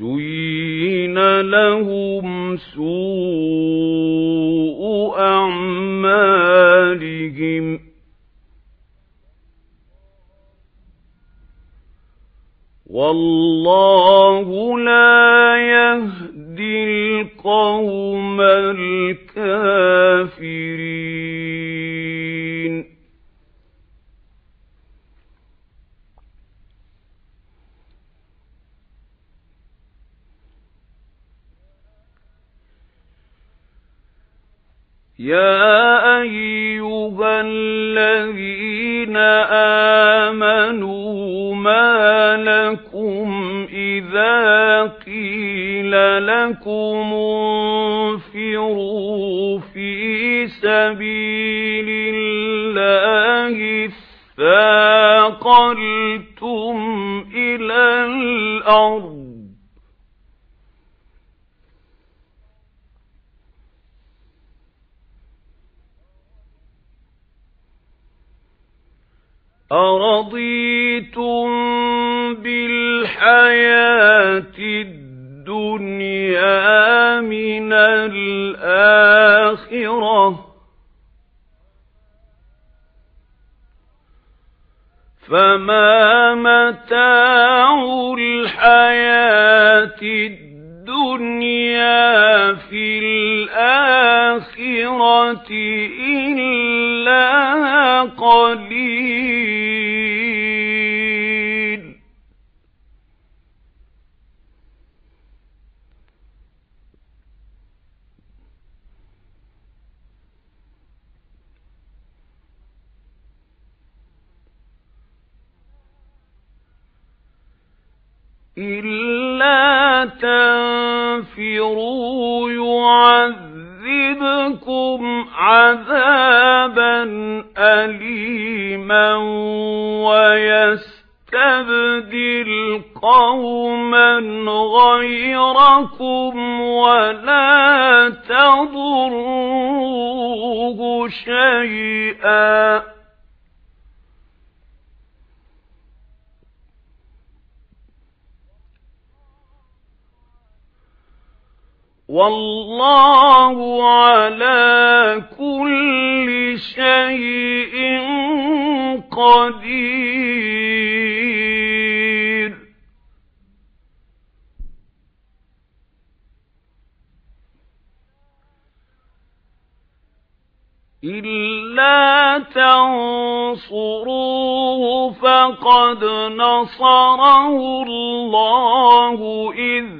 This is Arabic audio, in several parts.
زُيِّنَ لَهُمْ سُوءُ أَعْمَالِهِمْ وَاللَّهُ لَا يَهْدِي الْقَوْمَ الْكَافِرِينَ يَا أَيُّهَا الَّذِينَ آمَنُوا مَا لَكُمْ إِذَا قِيلَ لَكُمُ انفِرُوا فِي سَبِيلِ اللَّهِ اثَّاقَلْتُمْ إِلَى الْأَرْضِ أَرَضِيتُم بِالْحَيَاةِ الدُّنْيَا مِنَ الْآخِرَةِ فَمَا مَتَاعُ الْحَيَاةِ الدُّنْيَا إِلَّا تَنفِرُوا يُعَذِّبْكُمْ عَذَابًا أَلِيمًا وَيَسْتَبْدِلْ قَوْمًا غَيْرَكُمْ وَلَا تَضُرُّوهُ شَيْئًا وَاللَّهُ عَلَى كُلِّ شَيْءٍ قَدِيرٌ. إِلَّا تَنصُرُوهُ فَقَدْ نَصَرَهُ اللَّهُ إِذْ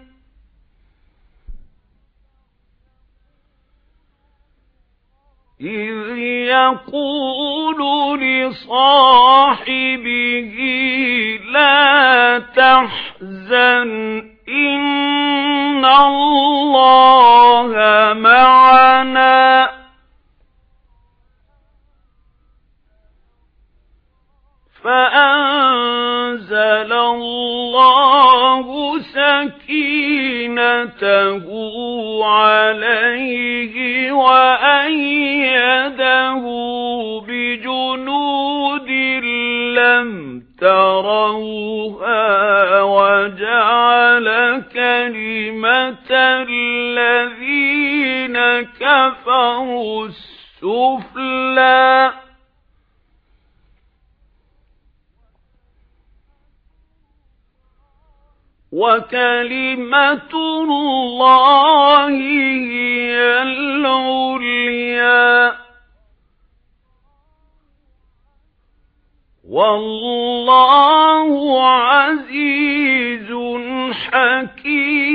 إِذْ يَقُولُ لِصَاحِبِهِ لَا تَحْزَنْ إِنَّ اللَّهَ مَعَنَا. فَأَنزَلَ اللَّهُ سكينته عليه وأيده بجنود لم تروها وجعل كلمة الذين كفروا السفلى وَكَلِمَةُ اللَّهِ هِيَ الْعُلْيَا. وَاللَّهُ عَزِيزٌ حَكِيمٌ.